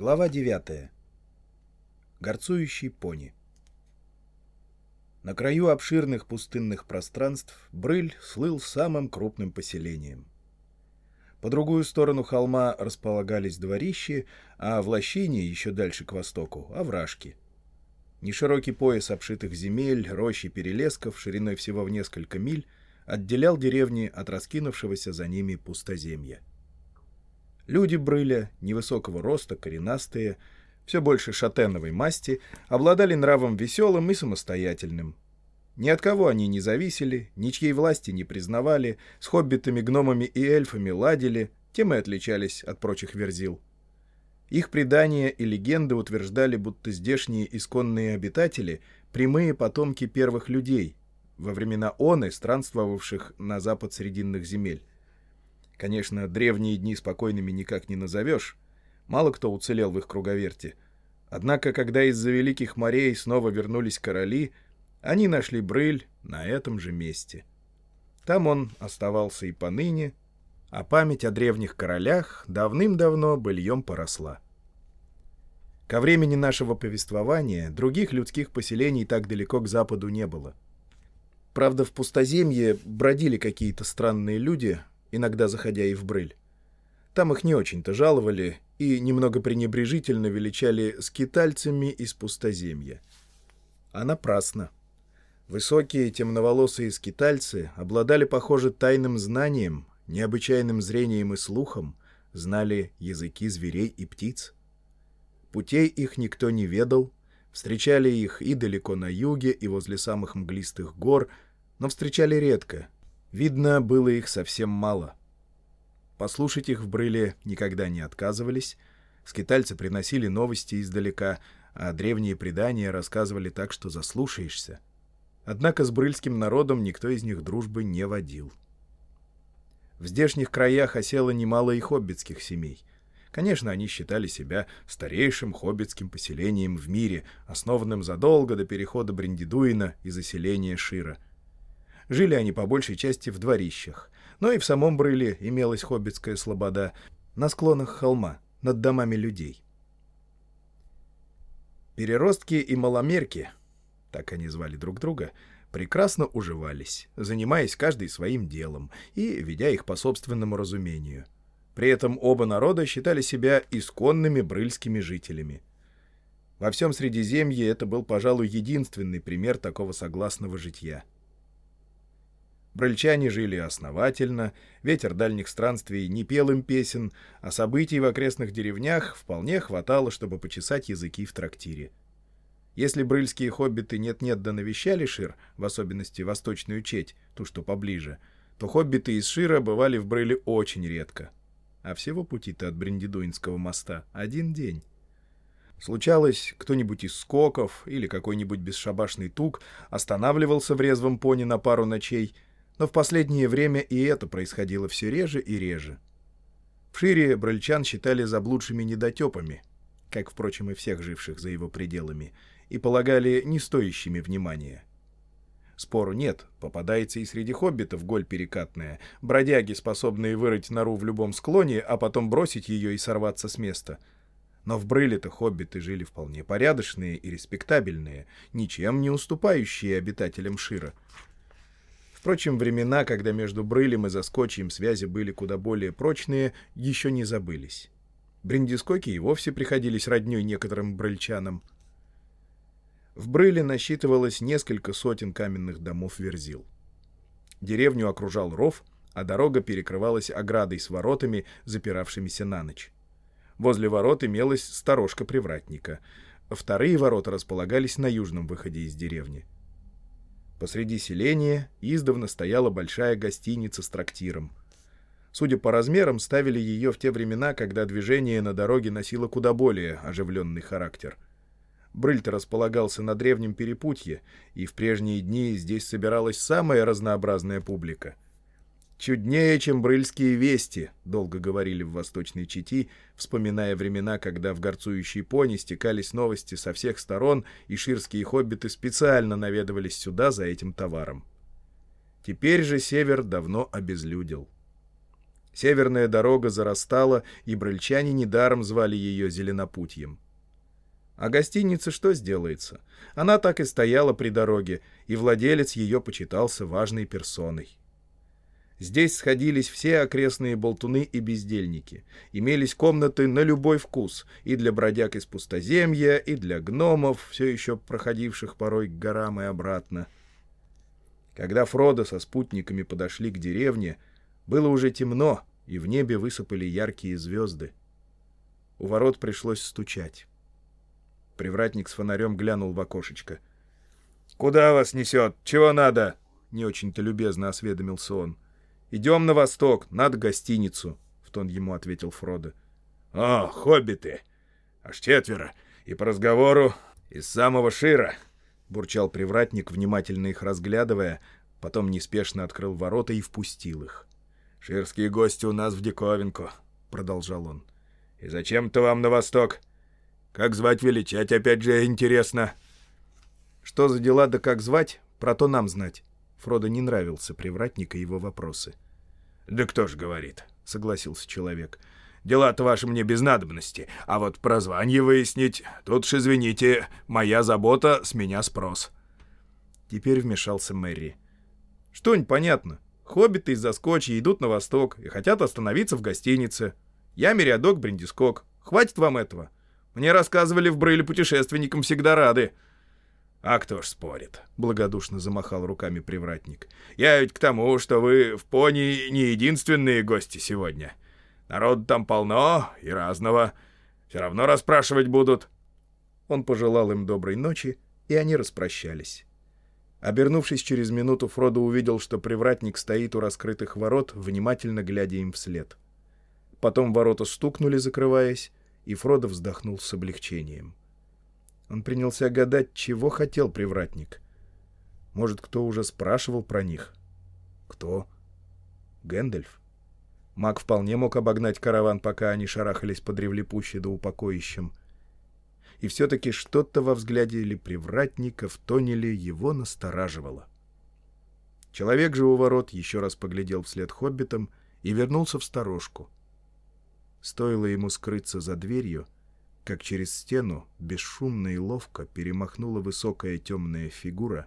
Глава 9. Горцующий пони. На краю обширных пустынных пространств Брыль слыл самым крупным поселением. По другую сторону холма располагались дворищи, а в лощине, еще дальше к востоку, — овражки. Неширокий пояс обшитых земель, рощи перелесков шириной всего в несколько миль отделял деревни от раскинувшегося за ними пустоземья. Люди Брыля, невысокого роста, коренастые, все больше шатеновой масти, обладали нравом веселым и самостоятельным. Ни от кого они не зависели, ничьей власти не признавали, с хоббитами, гномами и эльфами ладили, тем и отличались от прочих верзил. Их предания и легенды утверждали, будто здешние исконные обитатели — прямые потомки первых людей, во времена оны, странствовавших на запад Срединных земель. Конечно, древние дни спокойными никак не назовешь. Мало кто уцелел в их круговерте. Однако, когда из-за великих морей снова вернулись короли, они нашли Брыль на этом же месте. Там он оставался и поныне, а память о древних королях давным-давно быльем поросла. Ко времени нашего повествования других людских поселений так далеко к западу не было. Правда, в пустоземье бродили какие-то странные люди, иногда заходя и в брыль. Там их не очень-то жаловали и немного пренебрежительно величали скитальцами из пустоземья. А напрасно. Высокие темноволосые скитальцы обладали, похоже, тайным знанием, необычайным зрением и слухом, знали языки зверей и птиц. Путей их никто не ведал, встречали их и далеко на юге, и возле самых мглистых гор, но встречали редко — Видно, было их совсем мало. Послушать их в Брыле никогда не отказывались. Скитальцы приносили новости издалека, а древние предания рассказывали так, что заслушаешься. Однако с брыльским народом никто из них дружбы не водил. В здешних краях осело немало и хоббитских семей. Конечно, они считали себя старейшим хоббитским поселением в мире, основанным задолго до перехода Бриндидуина и заселения Шира — Жили они по большей части в дворищах. Но и в самом Брыле имелась хоббитская слобода на склонах холма, над домами людей. Переростки и маломерки, так они звали друг друга, прекрасно уживались, занимаясь каждый своим делом и ведя их по собственному разумению. При этом оба народа считали себя исконными брыльскими жителями. Во всем Средиземье это был, пожалуй, единственный пример такого согласного житья — Брыльчане жили основательно, ветер дальних странствий не пел им песен, а событий в окрестных деревнях вполне хватало, чтобы почесать языки в трактире. Если брыльские хоббиты нет-нет да навещали Шир, в особенности восточную четь, ту, что поближе, то хоббиты из Шира бывали в Брыле очень редко. А всего пути-то от Брендидуинского моста один день. Случалось, кто-нибудь из скоков или какой-нибудь бесшабашный тук останавливался в резвом пони на пару ночей — но в последнее время и это происходило все реже и реже. В Шире брыльчан считали заблудшими недотепами, как, впрочем, и всех живших за его пределами, и полагали не стоящими внимания. Спору нет, попадается и среди хоббитов голь перекатная, бродяги, способные вырыть нору в любом склоне, а потом бросить ее и сорваться с места. Но в Брыле-то хоббиты жили вполне порядочные и респектабельные, ничем не уступающие обитателям Шира — Впрочем, времена, когда между Брылем и Заскочьем связи были куда более прочные, еще не забылись. Бриндискоки и вовсе приходились роднёй некоторым брыльчанам. В Брыле насчитывалось несколько сотен каменных домов Верзил. Деревню окружал ров, а дорога перекрывалась оградой с воротами, запиравшимися на ночь. Возле ворот имелась сторожка привратника. Вторые ворота располагались на южном выходе из деревни. Посреди селения издавна стояла большая гостиница с трактиром. Судя по размерам, ставили ее в те времена, когда движение на дороге носило куда более оживленный характер. Брыльт располагался на древнем перепутье, и в прежние дни здесь собиралась самая разнообразная публика — «Чуднее, чем брыльские вести», — долго говорили в Восточной Чити, вспоминая времена, когда в горцующей пони стекались новости со всех сторон, и ширские хоббиты специально наведывались сюда за этим товаром. Теперь же север давно обезлюдил. Северная дорога зарастала, и брыльчане недаром звали ее Зеленопутьем. А гостиница что сделается? Она так и стояла при дороге, и владелец ее почитался важной персоной. Здесь сходились все окрестные болтуны и бездельники. Имелись комнаты на любой вкус, и для бродяг из пустоземья, и для гномов, все еще проходивших порой к горам и обратно. Когда Фродо со спутниками подошли к деревне, было уже темно, и в небе высыпали яркие звезды. У ворот пришлось стучать. Привратник с фонарем глянул в окошечко. «Куда вас несет? Чего надо?» — не очень-то любезно осведомился он. — «Идем на восток, надо гостиницу», — в тон ему ответил Фродо. «О, хоббиты! Аж четверо! И по разговору из самого Шира!» — бурчал привратник, внимательно их разглядывая, потом неспешно открыл ворота и впустил их. «Ширские гости у нас в диковинку», — продолжал он. «И зачем-то вам на восток? Как звать величать, опять же, интересно». «Что за дела да как звать, про то нам знать». Фродо не нравился привратник и его вопросы. «Да кто ж говорит», — согласился человек. «Дела-то ваши мне без надобности, а вот про звание выяснить, тут ж, извините, моя забота, с меня спрос». Теперь вмешался Мэри. «Что непонятно. Хоббиты из Заскочья идут на восток и хотят остановиться в гостинице. Я Мериадок Бриндискок. Хватит вам этого. Мне рассказывали в Брейле путешественникам всегда рады». «А кто ж спорит?» — благодушно замахал руками привратник. «Я ведь к тому, что вы в пони не единственные гости сегодня. Народ там полно и разного. Все равно расспрашивать будут». Он пожелал им доброй ночи, и они распрощались. Обернувшись через минуту, Фродо увидел, что привратник стоит у раскрытых ворот, внимательно глядя им вслед. Потом ворота стукнули, закрываясь, и Фродо вздохнул с облегчением. — он принялся гадать, чего хотел привратник. Может, кто уже спрашивал про них? Кто? Гэндальф? Маг вполне мог обогнать караван, пока они шарахались по древлепуще да упокоищем. И все-таки что-то во взгляде или привратника, в тоне ли его настораживало. Человек же у ворот еще раз поглядел вслед хоббитам и вернулся в сторожку. Стоило ему скрыться за дверью — как через стену бесшумно и ловко перемахнула высокая темная фигура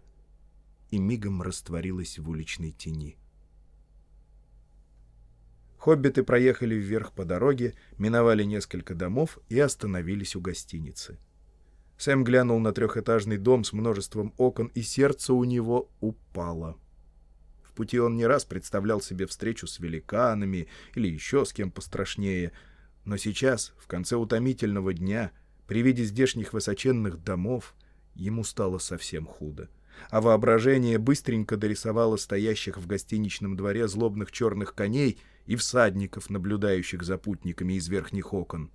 и мигом растворилась в уличной тени. Хоббиты проехали вверх по дороге, миновали несколько домов и остановились у гостиницы. Сэм глянул на трехэтажный дом с множеством окон, и сердце у него упало. В пути он не раз представлял себе встречу с великанами или еще с кем пострашнее — но сейчас, в конце утомительного дня, при виде здешних высоченных домов, ему стало совсем худо. А воображение быстренько дорисовало стоящих в гостиничном дворе злобных черных коней и всадников, наблюдающих за путниками из верхних окон.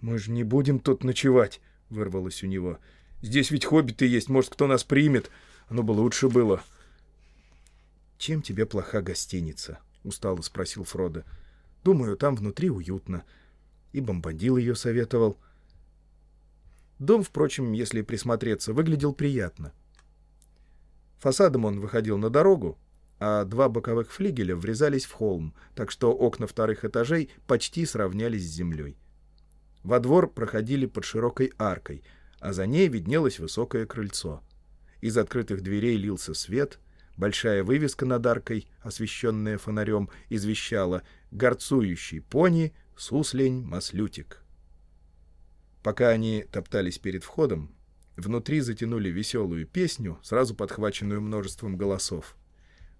«Мы же не будем тут ночевать», — вырвалось у него. «Здесь ведь хоббиты есть, может, кто нас примет. Оно бы лучше было». «Чем тебе плоха гостиница?» — устало спросил Фродо. Думаю, там внутри уютно. И Бомбандил ее советовал. Дом, впрочем, если присмотреться, выглядел приятно. Фасадом он выходил на дорогу, а два боковых флигеля врезались в холм, так что окна вторых этажей почти сравнялись с землей. Во двор проходили под широкой аркой, а за ней виднелось высокое крыльцо. Из открытых дверей лился свет, большая вывеска над аркой, освещенная фонарем, извещала горцующий пони, суслень, маслютик. Пока они топтались перед входом, внутри затянули веселую песню, сразу подхваченную множеством голосов.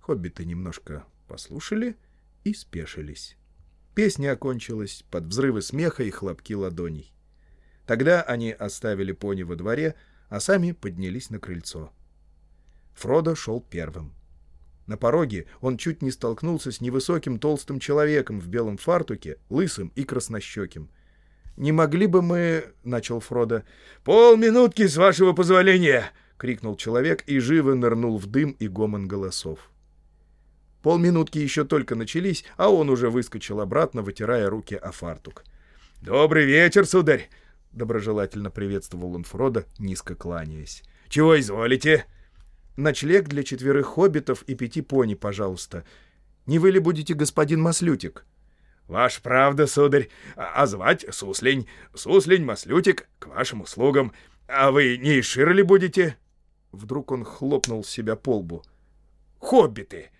Хоббиты немножко послушали и спешились. Песня окончилась под взрывы смеха и хлопки ладоней. Тогда они оставили пони во дворе, а сами поднялись на крыльцо. Фродо шел первым. На пороге он чуть не столкнулся с невысоким толстым человеком в белом фартуке, лысым и краснощеким. «Не могли бы мы...» — начал Фродо. «Полминутки, с вашего позволения!» — крикнул человек и живо нырнул в дым и гомон голосов. Полминутки еще только начались, а он уже выскочил обратно, вытирая руки о фартук. «Добрый вечер, сударь!» — доброжелательно приветствовал он Фродо, низко кланяясь. «Чего изволите?» Ночлег для четверых хоббитов и пяти пони, пожалуйста. Не вы ли будете господин Маслютик?» «Ваш правда, сударь, а, а звать Суслень. Суслень, Маслютик, к вашим услугам. А вы не из Ширли будете?» Вдруг он хлопнул себя по лбу. «Хоббиты!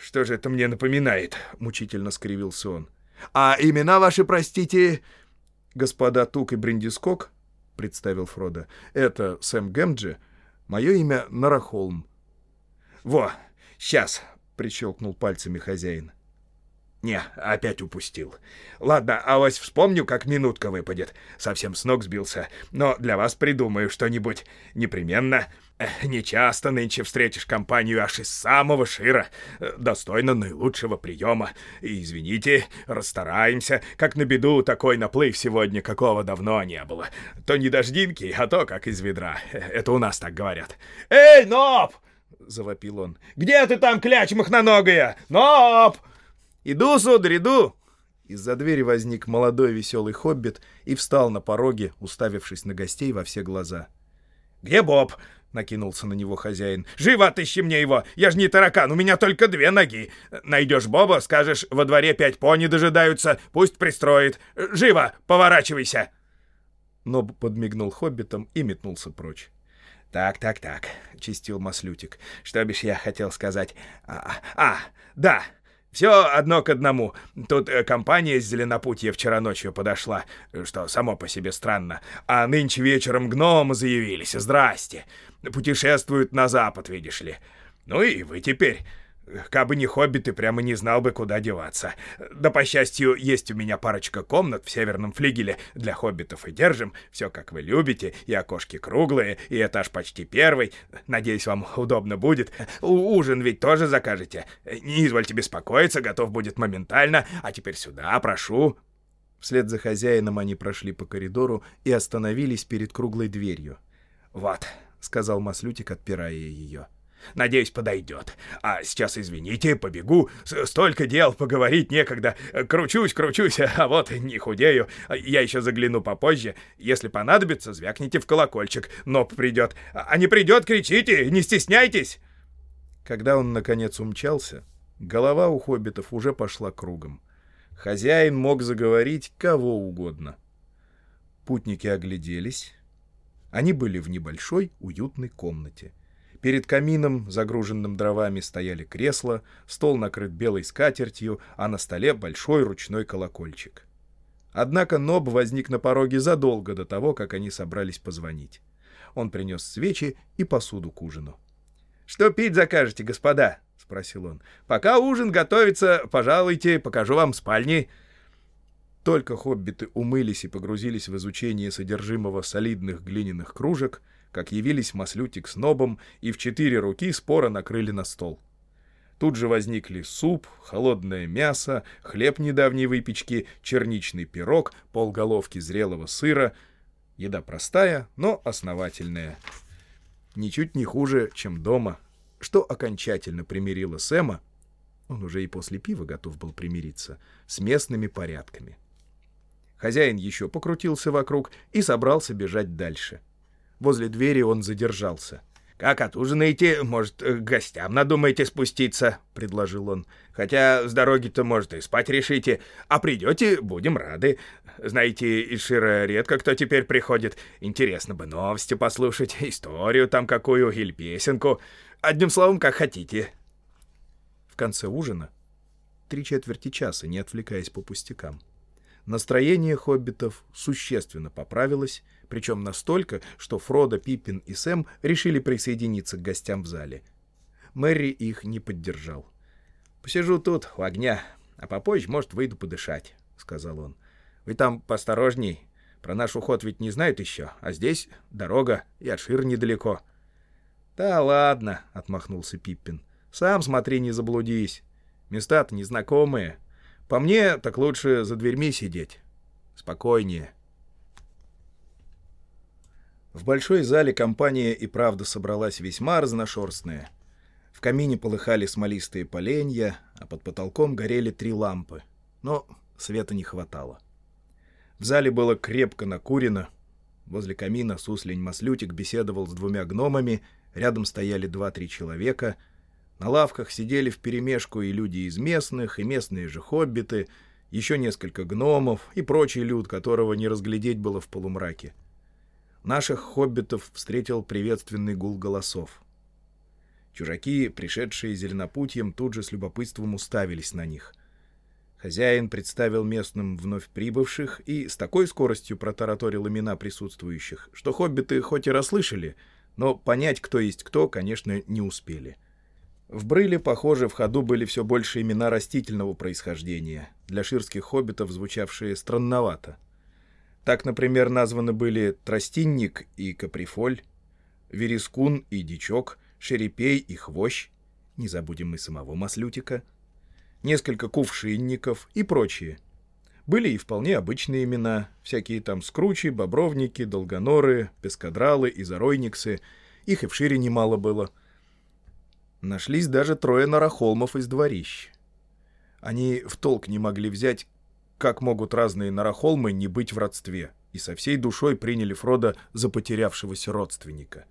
Что же это мне напоминает?» — мучительно скривился он. «А имена ваши, простите...» «Господа Тук и Бриндискок», — представил Фродо, — «это Сэм Гэмджи, мое имя Нарахолм». «Во, сейчас!» — прищелкнул пальцами хозяин. «Не, опять упустил. Ладно, а вось вспомню, как минутка выпадет. Совсем с ног сбился. Но для вас придумаю что-нибудь. Непременно. Не часто нынче встретишь компанию аж из самого шира. Достойно наилучшего приема. И извините, расстараемся. Как на беду такой наплыв сегодня, какого давно не было. То не дождинки, а то как из ведра. Это у нас так говорят. «Эй, Ноб!» — завопил он. «Где ты там, кляч махноногая? Ноб!» «Иду, сударь, иду!» Из-за двери возник молодой веселый хоббит и встал на пороге, уставившись на гостей во все глаза. «Где Боб?» — накинулся на него хозяин. «Живо отыщи мне его! Я ж не таракан, у меня только две ноги! Найдешь Боба, скажешь, во дворе пять пони дожидаются, пусть пристроит! Живо, поворачивайся!» Ноб подмигнул хоббитом и метнулся прочь. «Так, так, так», — чистил Маслютик. «Что бишь я хотел сказать? А, а да!» Все одно к одному. Тут э, компания из Зеленопутья вчера ночью подошла, что само по себе странно. А нынче вечером гномы заявились. Здрасте. Путешествуют на запад, видишь ли. Ну и вы теперь. Кабы не хоббиты, прямо не знал бы, куда деваться. Да, по счастью, есть у меня парочка комнат в северном флигеле для хоббитов и держим. Все, как вы любите, и окошки круглые, и этаж почти первый. Надеюсь, вам удобно будет. У ужин ведь тоже закажете. Не извольте беспокоиться, готов будет моментально. А теперь сюда, прошу». Вслед за хозяином они прошли по коридору и остановились перед круглой дверью. «Вот», — сказал Маслютик, отпирая ее. — Надеюсь, подойдет. А сейчас, извините, побегу. Столько дел, поговорить некогда. Кручусь, кручусь, а вот не худею. Я еще загляну попозже. Если понадобится, звякните в колокольчик. Но придет. А не придет, кричите, не стесняйтесь. Когда он, наконец, умчался, голова у хоббитов уже пошла кругом. Хозяин мог заговорить кого угодно. Путники огляделись. Они были в небольшой уютной комнате — Перед камином, загруженным дровами, стояли кресла, стол накрыт белой скатертью, а на столе большой ручной колокольчик. Однако Ноб возник на пороге задолго до того, как они собрались позвонить. Он принес свечи и посуду к ужину. «Что пить закажете, господа?» — спросил он. «Пока ужин готовится, пожалуйте, покажу вам спальни». Только хоббиты умылись и погрузились в изучение содержимого солидных глиняных кружек, как явились Маслютик с Нобом и в четыре руки споро накрыли на стол. Тут же возникли суп, холодное мясо, хлеб недавней выпечки, черничный пирог, полголовки зрелого сыра. Еда простая, но основательная. Ничуть не хуже, чем дома, что окончательно примирило Сэма, он уже и после пива готов был примириться, с местными порядками. Хозяин еще покрутился вокруг и собрался бежать дальше — Возле двери он задержался. «Как отужинаете, может, к гостям надумаете спуститься?» — предложил он. «Хотя с дороги-то, может, и спать решите. А придете, будем рады. Знаете, из Шира редко кто теперь приходит. Интересно бы новости послушать, историю там какую или песенку. Одним словом, как хотите». В конце ужина, три четверти часа, не отвлекаясь по пустякам, настроение хоббитов существенно поправилось, причем настолько, что Фродо, Пиппин и Сэм решили присоединиться к гостям в зале. Мэри их не поддержал. «Посижу тут, у огня, а попозже, может, выйду подышать», — сказал он. «Вы там поосторожней. Про наш уход ведь не знают еще, а здесь дорога и Ашир недалеко». «Да ладно», — отмахнулся Пиппин. «Сам смотри, не заблудись. Места-то незнакомые. По мне, так лучше за дверьми сидеть. Спокойнее». В большой зале компания и правда собралась весьма разношерстная. В камине полыхали смолистые поленья, а под потолком горели три лампы. Но света не хватало. В зале было крепко накурено. Возле камина суслень Маслютик беседовал с двумя гномами, рядом стояли два-три человека. На лавках сидели вперемешку и люди из местных, и местные же хоббиты, еще несколько гномов и прочий люд, которого не разглядеть было в полумраке. Наших хоббитов встретил приветственный гул голосов. Чужаки, пришедшие зеленопутьем, тут же с любопытством уставились на них. Хозяин представил местным вновь прибывших и с такой скоростью протараторил имена присутствующих, что хоббиты хоть и расслышали, но понять, кто есть кто, конечно, не успели. В Брыле, похоже, в ходу были все больше имена растительного происхождения, для ширских хоббитов звучавшие странновато. Так, например, названы были Тростинник и Каприфоль, Верескун и Дичок, Шерепей и Хвощ, не забудем мы самого Маслютика, несколько кувшинников и прочие. Были и вполне обычные имена, всякие там скручи, бобровники, долгоноры, пескадралы и заройниксы, их и в шире немало было. Нашлись даже трое нарахолмов из дворищ. Они в толк не могли взять, как могут разные нарахолмы не быть в родстве, и со всей душой приняли Фрода за потерявшегося родственника.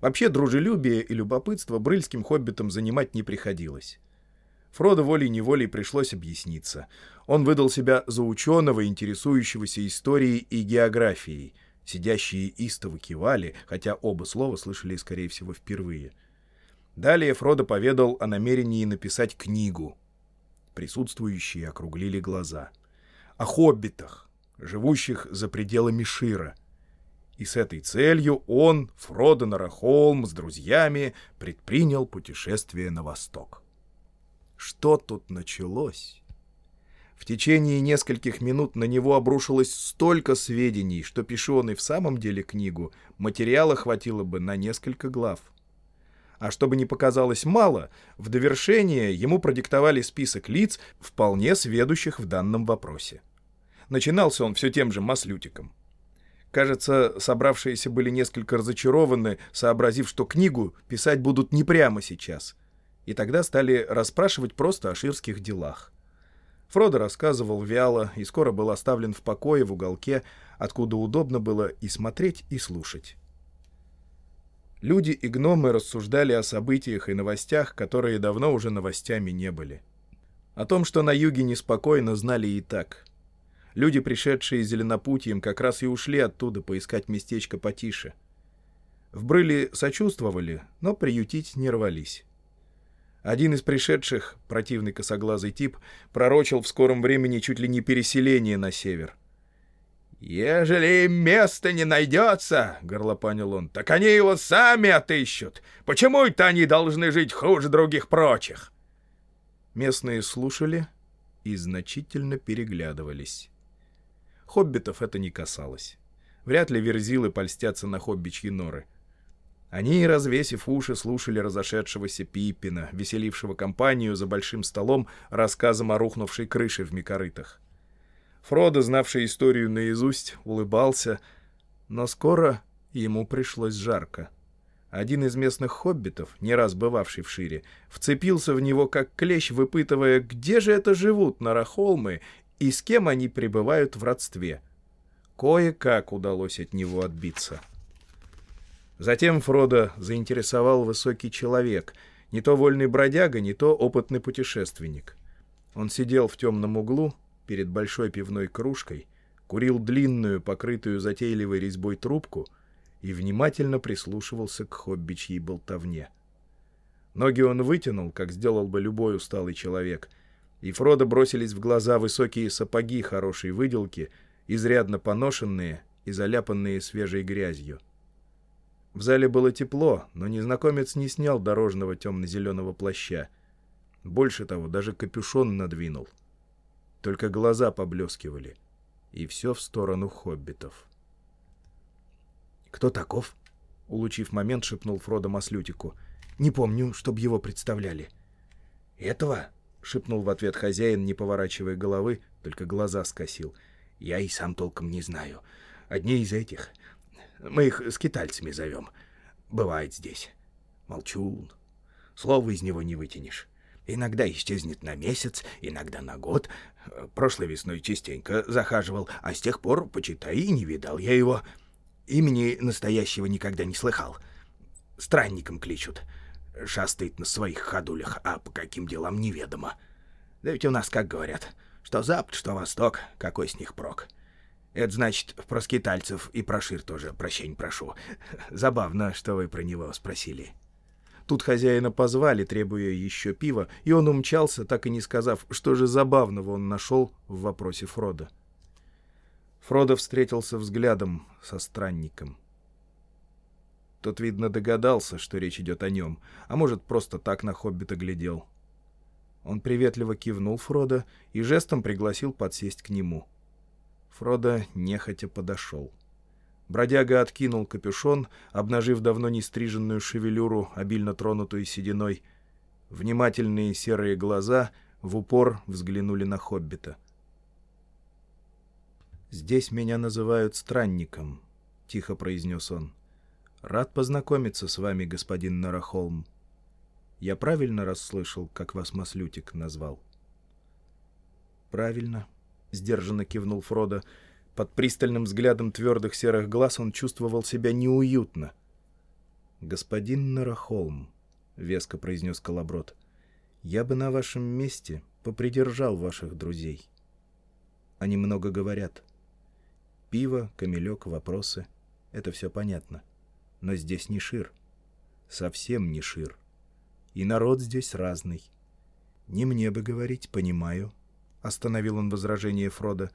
Вообще дружелюбие и любопытство брыльским хоббитам занимать не приходилось. Фродо волей-неволей пришлось объясниться. Он выдал себя за ученого, интересующегося историей и географией. Сидящие истово кивали, хотя оба слова слышали, скорее всего, впервые. Далее Фродо поведал о намерении написать книгу — Присутствующие округлили глаза. О хоббитах, живущих за пределами Шира. И с этой целью он, Фродо Нарахолм, с друзьями предпринял путешествие на восток. Что тут началось? В течение нескольких минут на него обрушилось столько сведений, что пишу он и в самом деле книгу, материала хватило бы на несколько глав. А чтобы не показалось мало, в довершение ему продиктовали список лиц, вполне сведущих в данном вопросе. Начинался он все тем же маслютиком. Кажется, собравшиеся были несколько разочарованы, сообразив, что книгу писать будут не прямо сейчас. И тогда стали расспрашивать просто о ширских делах. Фродо рассказывал вяло и скоро был оставлен в покое в уголке, откуда удобно было и смотреть, и слушать. Люди и гномы рассуждали о событиях и новостях, которые давно уже новостями не были. О том, что на юге неспокойно, знали и так. Люди, пришедшие зеленопутьем, как раз и ушли оттуда поискать местечко потише. В Брыле сочувствовали, но приютить не рвались. Один из пришедших, противный косоглазый тип, пророчил в скором времени чуть ли не переселение на север. «Ежели им место не найдется, — горлопанил он, — так они его сами отыщут. Почему это они должны жить хуже других прочих?» Местные слушали и значительно переглядывались. Хоббитов это не касалось. Вряд ли верзилы польстятся на хоббичьи норы. Они, развесив уши, слушали разошедшегося Пиппина, веселившего компанию за большим столом рассказом о рухнувшей крыше в Микорытах. Фродо, знавший историю наизусть, улыбался, но скоро ему пришлось жарко. Один из местных хоббитов, не раз бывавший в Шире, вцепился в него как клещ, выпытывая, где же это живут нарахолмы и с кем они пребывают в родстве. Кое-как удалось от него отбиться. Затем Фродо заинтересовал высокий человек, не то вольный бродяга, не то опытный путешественник. Он сидел в темном углу, перед большой пивной кружкой, курил длинную, покрытую затейливой резьбой трубку и внимательно прислушивался к хоббичьей болтовне. Ноги он вытянул, как сделал бы любой усталый человек, и Фродо бросились в глаза высокие сапоги хорошей выделки, изрядно поношенные и заляпанные свежей грязью. В зале было тепло, но незнакомец не снял дорожного темно-зеленого плаща. Больше того, даже капюшон надвинул — только глаза поблескивали. И все в сторону хоббитов. «Кто таков?» — улучив момент, шепнул Фродо Маслютику. «Не помню, чтоб его представляли». «Этого?» — шепнул в ответ хозяин, не поворачивая головы, только глаза скосил. «Я и сам толком не знаю. Одни из этих. Мы их скитальцами зовем. Бывает здесь. Молчун. Слова из него не вытянешь. Иногда исчезнет на месяц, иногда на год. Прошлой весной частенько захаживал, а с тех пор, почитай, и не видал я его. Имени настоящего никогда не слыхал. Странником кличут. шастает на своих ходулях, а по каким делам неведомо. Да ведь у нас, как говорят, что запад, что восток, какой с них прок. Это значит, про скитальцев и про Шир тоже прощения прошу. Забавно, что вы про него спросили. Тут хозяина позвали, требуя еще пива, и он умчался, так и не сказав, что же забавного он нашел в вопросе Фрода. Фродо встретился взглядом со странником. Тот, видно, догадался, что речь идет о нем, а может, просто так на хоббита глядел. Он приветливо кивнул Фродо и жестом пригласил подсесть к нему. Фродо нехотя подошел. Бродяга откинул капюшон, обнажив давно не стриженную шевелюру, обильно тронутую сединой. Внимательные серые глаза в упор взглянули на хоббита. «Здесь меня называют странником», — тихо произнес он. «Рад познакомиться с вами, господин Нарахолм. Я правильно расслышал, как вас Маслютик назвал?» «Правильно», — сдержанно кивнул Фродо. Под пристальным взглядом твердых серых глаз он чувствовал себя неуютно. «Господин Нарахолм», — веско произнес Колоброд, — «я бы на вашем месте попридержал ваших друзей. Они много говорят. Пиво, камелек, вопросы — это все понятно. Но здесь не Шир. Совсем не Шир. И народ здесь разный. Не мне бы говорить, понимаю. Остановил он возражение Фрода.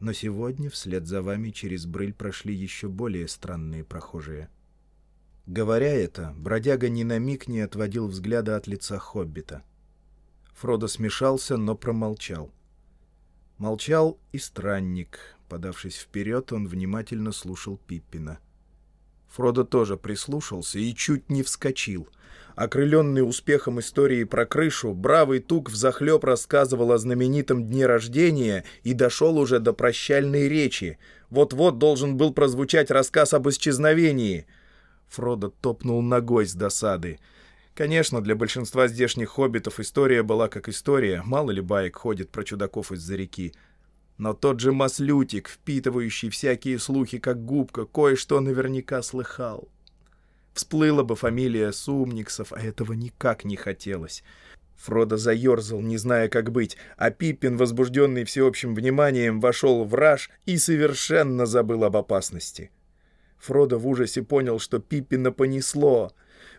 Но сегодня вслед за вами через брыль прошли еще более странные прохожие. Говоря это, бродяга ни на миг не отводил взгляда от лица хоббита. Фродо смешался, но промолчал. Молчал и странник. Подавшись вперед, он внимательно слушал Пиппина — Фродо тоже прислушался и чуть не вскочил. Окрыленный успехом истории про крышу, бравый Тук взахлеб рассказывал о знаменитом дне рождения и дошел уже до прощальной речи. Вот-вот должен был прозвучать рассказ об исчезновении. Фродо топнул ногой с досады. Конечно, для большинства здешних хоббитов история была как история, мало ли баек ходит про чудаков из-за реки. Но тот же маслютик, впитывающий всякие слухи, как губка, кое-что наверняка слыхал. Всплыла бы фамилия Сумниксов, а этого никак не хотелось. Фродо заерзал, не зная, как быть, а Пиппин, возбужденный всеобщим вниманием, вошел в раж и совершенно забыл об опасности. Фродо в ужасе понял, что Пиппина понесло.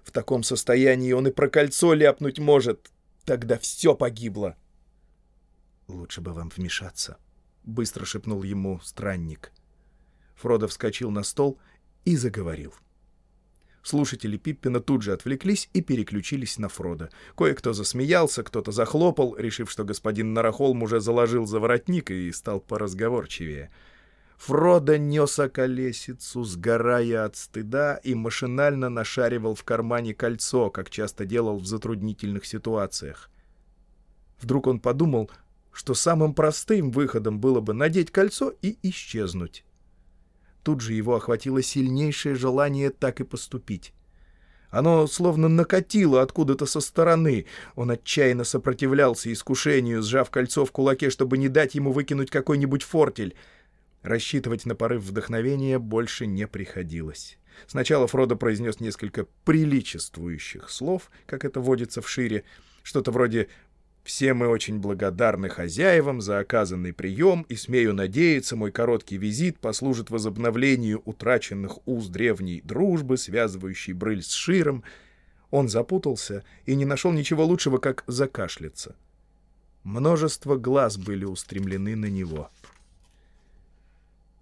В таком состоянии он и про кольцо ляпнуть может. Тогда все погибло. Лучше бы вам вмешаться, — быстро шепнул ему странник. Фродо вскочил на стол и заговорил. Слушатели Пиппина тут же отвлеклись и переключились на Фрода. Кое-кто засмеялся, кто-то захлопал, решив, что господин Нарахолм уже заложил за воротник и стал поразговорчивее. Фродо нес околесицу, сгорая от стыда, и машинально нашаривал в кармане кольцо, как часто делал в затруднительных ситуациях. Вдруг он подумал, что самым простым выходом было бы надеть кольцо и исчезнуть. Тут же его охватило сильнейшее желание так и поступить. Оно словно накатило откуда-то со стороны. Он отчаянно сопротивлялся искушению, сжав кольцо в кулаке, чтобы не дать ему выкинуть какой-нибудь фортель. Рассчитывать на порыв вдохновения больше не приходилось. Сначала Фродо произнес несколько приличествующих слов, как это водится в шире, что-то вроде все мы очень благодарны хозяевам за оказанный прием, и, смею надеяться, мой короткий визит послужит возобновлению утраченных уз древней дружбы, связывающей брыль с Широм. Он запутался и не нашел ничего лучшего, как закашляться. Множество глаз были устремлены на него.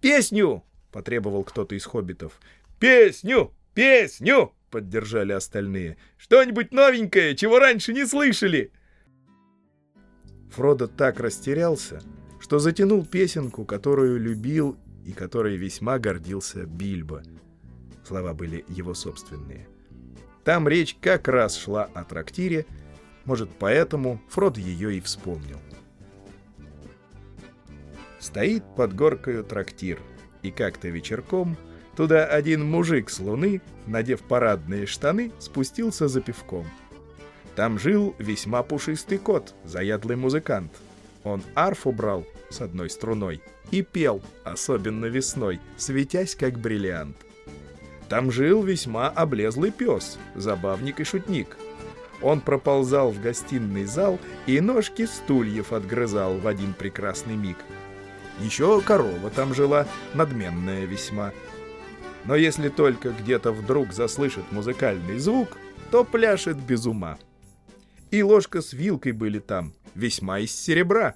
«Песню!» — потребовал кто-то из хоббитов. «Песню! Песню!» — поддержали остальные. «Что-нибудь новенькое, чего раньше не слышали!» Фродо так растерялся, что затянул песенку, которую любил и которой весьма гордился Бильбо. Слова были его собственные. Там речь как раз шла о трактире, может, поэтому Фрод ее и вспомнил. Стоит под горкою трактир, и как-то вечерком туда один мужик с луны, надев парадные штаны, спустился за пивком — там жил весьма пушистый кот, заядлый музыкант. Он арфу брал с одной струной и пел, особенно весной, светясь как бриллиант. Там жил весьма облезлый пес, забавник и шутник. Он проползал в гостиный зал и ножки стульев отгрызал в один прекрасный миг. Еще корова там жила, надменная весьма. Но если только где-то вдруг заслышит музыкальный звук, то пляшет без ума. И ложка с вилкой были там, весьма из серебра.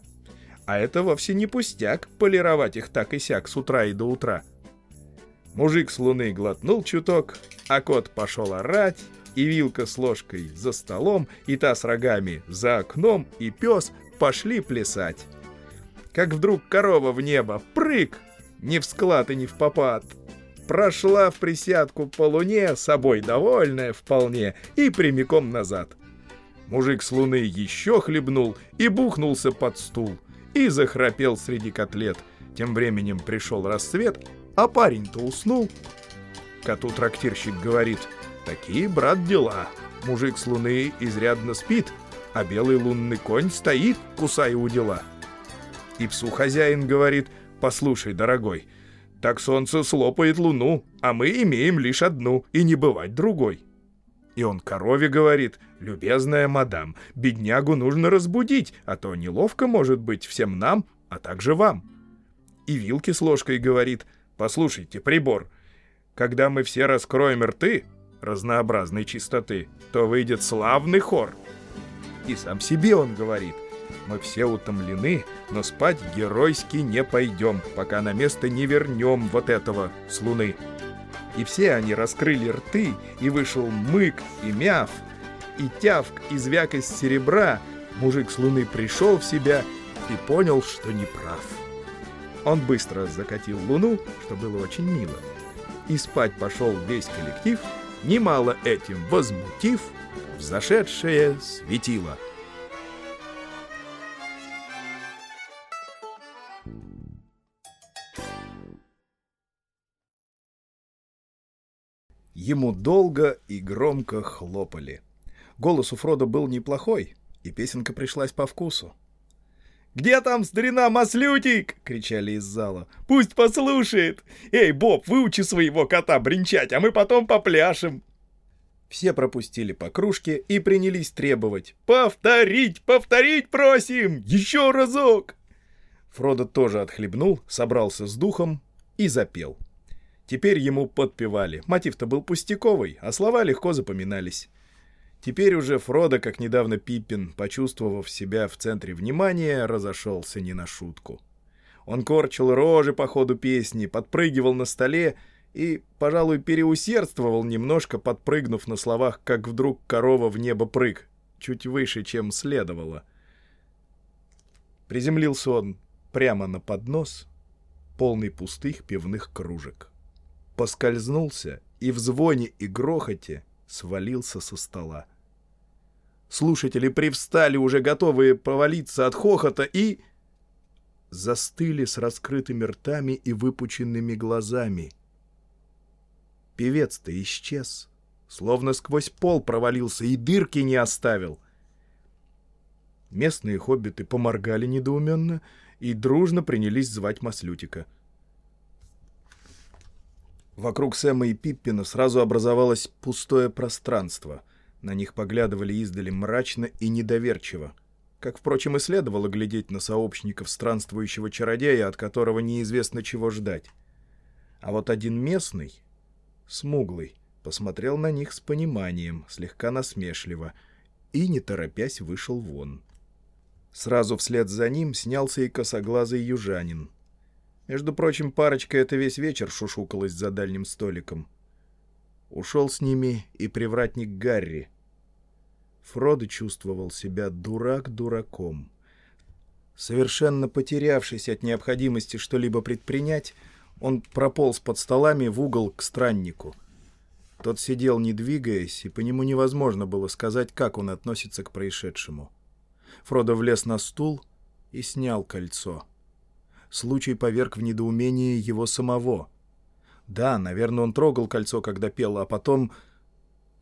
А это вовсе не пустяк полировать их так и сяк с утра и до утра. Мужик с луны глотнул чуток, а кот пошел орать, и вилка с ложкой за столом, и та с рогами за окном, и пес пошли плясать. Как вдруг корова в небо, прыг, не в склад и не в попад. Прошла в присядку по луне, собой довольная вполне, и прямиком назад. Мужик с луны еще хлебнул и бухнулся под стул, и захрапел среди котлет. Тем временем пришел рассвет, а парень-то уснул. Коту трактирщик говорит — Такие, брат, дела. Мужик с луны изрядно спит, а белый лунный конь стоит, кусая у дела. И псу хозяин говорит, послушай, дорогой, так солнце слопает луну, а мы имеем лишь одну, и не бывать другой. И он корове говорит, любезная мадам, беднягу нужно разбудить, а то неловко может быть всем нам, а также вам. И вилки с ложкой говорит, послушайте, прибор, когда мы все раскроем рты, разнообразной чистоты, то выйдет славный хор. И сам себе он говорит, мы все утомлены, но спать геройски не пойдем, пока на место не вернем вот этого с луны. И все они раскрыли рты, и вышел мык и мяв, и тявк и звяк из серебра. Мужик с луны пришел в себя и понял, что не прав. Он быстро закатил луну, что было очень мило, и спать пошел весь коллектив — немало этим возмутив взошедшее светило. Ему долго и громко хлопали. Голос у Фрода был неплохой, и песенка пришлась по вкусу. «Где там старина Маслютик?» — кричали из зала. «Пусть послушает! Эй, Боб, выучи своего кота бренчать, а мы потом попляшем!» Все пропустили по кружке и принялись требовать. «Повторить, повторить просим! Еще разок!» Фродо тоже отхлебнул, собрался с духом и запел. Теперь ему подпевали. Мотив-то был пустяковый, а слова легко запоминались. Теперь уже Фродо, как недавно Пиппин, почувствовав себя в центре внимания, разошелся не на шутку. Он корчил рожи по ходу песни, подпрыгивал на столе и, пожалуй, переусердствовал немножко, подпрыгнув на словах, как вдруг корова в небо прыг, чуть выше, чем следовало. Приземлился он прямо на поднос, полный пустых пивных кружек. Поскользнулся и в звоне и грохоте свалился со стола. Слушатели привстали, уже готовые повалиться от хохота, и... Застыли с раскрытыми ртами и выпученными глазами. Певец-то исчез, словно сквозь пол провалился и дырки не оставил. Местные хоббиты поморгали недоуменно и дружно принялись звать Маслютика. Вокруг Сэма и Пиппина сразу образовалось пустое пространство — на них поглядывали издали мрачно и недоверчиво, как, впрочем, и следовало глядеть на сообщников странствующего чародея, от которого неизвестно чего ждать. А вот один местный, смуглый, посмотрел на них с пониманием, слегка насмешливо, и, не торопясь, вышел вон. Сразу вслед за ним снялся и косоглазый южанин. Между прочим, парочка это весь вечер шушукалась за дальним столиком. Ушел с ними и привратник Гарри — Фродо чувствовал себя дурак дураком. Совершенно потерявшись от необходимости что-либо предпринять, он прополз под столами в угол к страннику. Тот сидел, не двигаясь, и по нему невозможно было сказать, как он относится к происшедшему. Фродо влез на стул и снял кольцо. Случай поверг в недоумение его самого. Да, наверное, он трогал кольцо, когда пел, а потом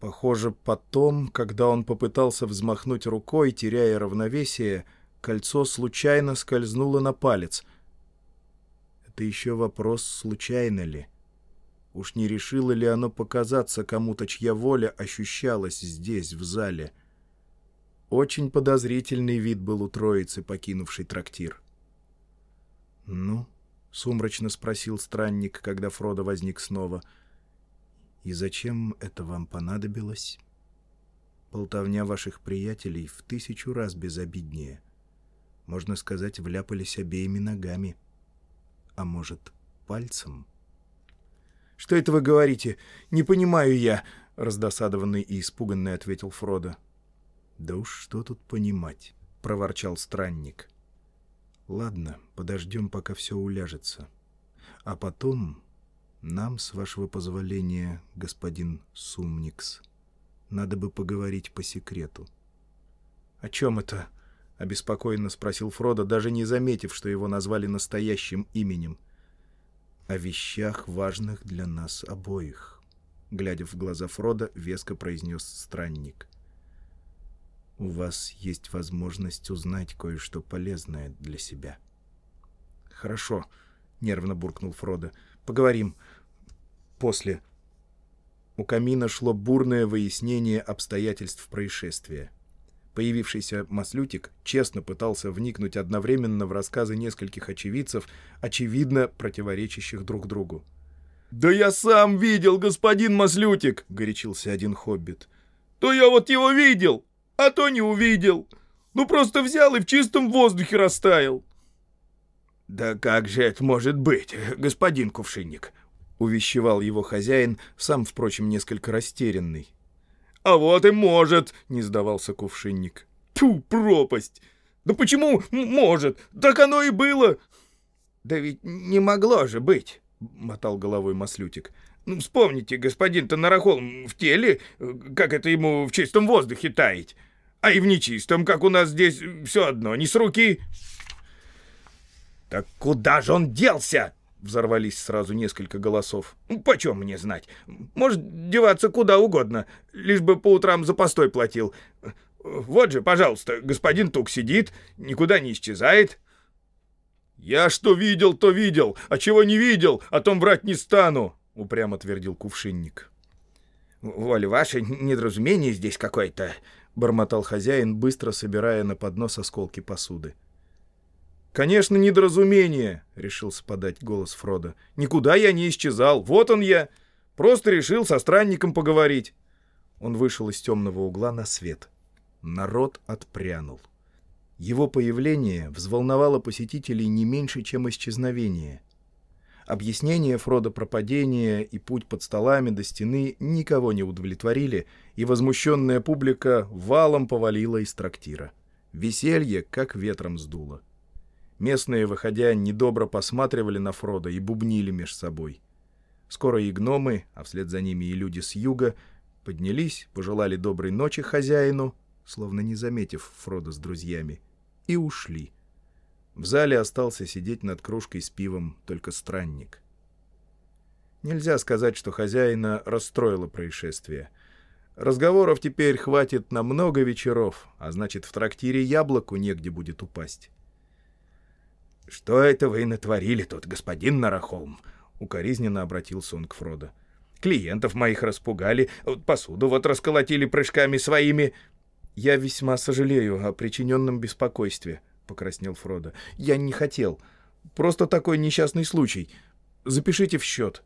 Похоже, потом, когда он попытался взмахнуть рукой, теряя равновесие, кольцо случайно скользнуло на палец. Это еще вопрос, случайно ли. Уж не решило ли оно показаться кому-то, чья воля ощущалась здесь, в зале? Очень подозрительный вид был у троицы, покинувшей трактир. «Ну?» — сумрачно спросил странник, когда Фродо возник снова. «И зачем это вам понадобилось?» Болтовня ваших приятелей в тысячу раз безобиднее. Можно сказать, вляпались обеими ногами. А может, пальцем?» «Что это вы говорите? Не понимаю я», — раздосадованный и испуганный ответил Фродо. «Да уж что тут понимать», — проворчал странник. «Ладно, подождем, пока все уляжется. А потом нам, с вашего позволения, господин Сумникс, надо бы поговорить по секрету». «О чем это?» — обеспокоенно спросил Фродо, даже не заметив, что его назвали настоящим именем — о вещах, важных для нас обоих», — глядя в глаза Фрода, веско произнес странник. «У вас есть возможность узнать кое-что полезное для себя». «Хорошо», — нервно буркнул Фродо. «Поговорим. После». У камина шло бурное выяснение обстоятельств происшествия. Появившийся маслютик честно пытался вникнуть одновременно в рассказы нескольких очевидцев, очевидно противоречащих друг другу. «Да я сам видел, господин Маслютик!» — горячился один хоббит. «То я вот его видел, а то не увидел. Ну просто взял и в чистом воздухе растаял». «Да как же это может быть, господин кувшинник?» — увещевал его хозяин, сам, впрочем, несколько растерянный. «А вот и может!» — не сдавался кувшинник. «Тьфу, пропасть! Да почему может? Так оно и было!» «Да ведь не могло же быть!» — мотал головой Маслютик. «Ну, вспомните, господин-то в теле, как это ему в чистом воздухе таять. А и в нечистом, как у нас здесь, все одно, не с руки». «Так куда же он делся?» Взорвались сразу несколько голосов. «Ну, «Почем мне знать? Может деваться куда угодно, лишь бы по утрам за постой платил. Вот же, пожалуйста, господин Тук сидит, никуда не исчезает». «Я что видел, то видел, а чего не видел, о том врать не стану», — упрямо твердил кувшинник. «Воля ваша, недоразумение здесь какое-то», — бормотал хозяин, быстро собирая на поднос осколки посуды. «Конечно, недоразумение», — решился подать голос Фрода. «Никуда я не исчезал. Вот он я. Просто решил со странником поговорить». Он вышел из темного угла на свет. Народ отпрянул. Его появление взволновало посетителей не меньше, чем исчезновение. Объяснение Фрода про падение и путь под столами до стены никого не удовлетворили, и возмущенная публика валом повалила из трактира. Веселье как ветром сдуло. Местные, выходя, недобро посматривали на Фрода и бубнили меж собой. Скоро и гномы, а вслед за ними и люди с юга, поднялись, пожелали доброй ночи хозяину, словно не заметив Фрода с друзьями, и ушли. В зале остался сидеть над кружкой с пивом только странник. Нельзя сказать, что хозяина расстроило происшествие. Разговоров теперь хватит на много вечеров, а значит, в трактире яблоку негде будет упасть. «Что это вы натворили тут, господин Нарахолм?» — укоризненно обратился он к Фродо. «Клиентов моих распугали, посуду вот расколотили прыжками своими». «Я весьма сожалею о причиненном беспокойстве», — покраснел Фродо. «Я не хотел. Просто такой несчастный случай. Запишите в счет».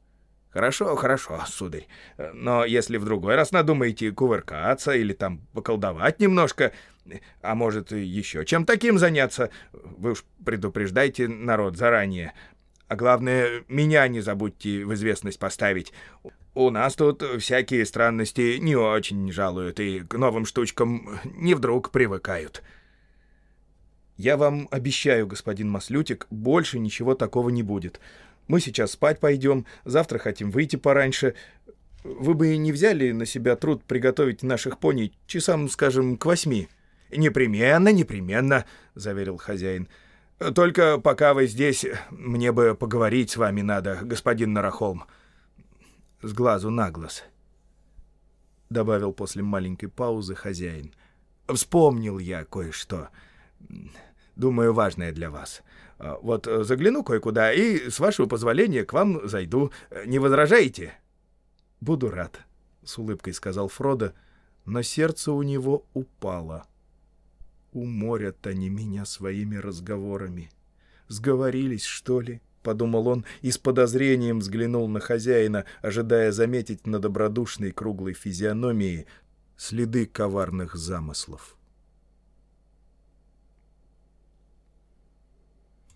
«Хорошо, хорошо, сударь. Но если в другой раз надумаете кувыркаться или там поколдовать немножко, а может, еще чем таким заняться, вы уж предупреждайте народ заранее. А главное, меня не забудьте в известность поставить. У нас тут всякие странности не очень жалуют и к новым штучкам не вдруг привыкают». «Я вам обещаю, господин Маслютик, больше ничего такого не будет. Мы сейчас спать пойдем, завтра хотим выйти пораньше. Вы бы не взяли на себя труд приготовить наших пони часам, скажем, к восьми?» «Непременно, непременно», — заверил хозяин. «Только пока вы здесь, мне бы поговорить с вами надо, господин Нарахолм. С глазу на глаз», — добавил после маленькой паузы хозяин. «Вспомнил я кое-что. Думаю, важное для вас. Вот загляну кое-куда и, с вашего позволения, к вам зайду. Не возражаете?» «Буду рад», — с улыбкой сказал Фродо, но сердце у него упало. «Уморят они меня своими разговорами. Сговорились, что ли?» — подумал он и с подозрением взглянул на хозяина, ожидая заметить на добродушной круглой физиономии следы коварных замыслов.